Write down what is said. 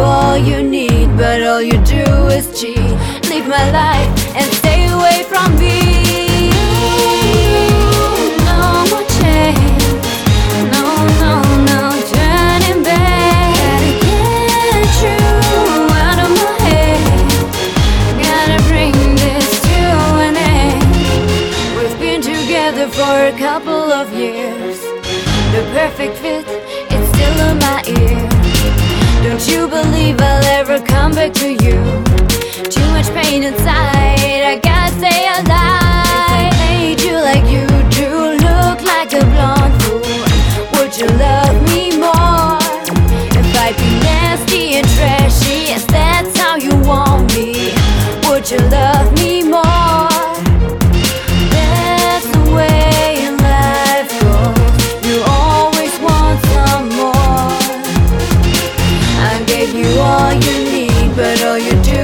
all you need, but all you do is cheat. Leave my life and stay away from me. No more. No, no, no turning back. Gotta get you out of my head. Gotta bring this to an end. We've been together for a couple of years. The perfect fit, it's still in my ear believe I'll ever come back to you. Too much pain inside, I gotta stay alive. I hate you like you do, look like a blonde fool. Would you love me more if I be nasty and trashy? Yes, that's how you want me. Would you love? you do.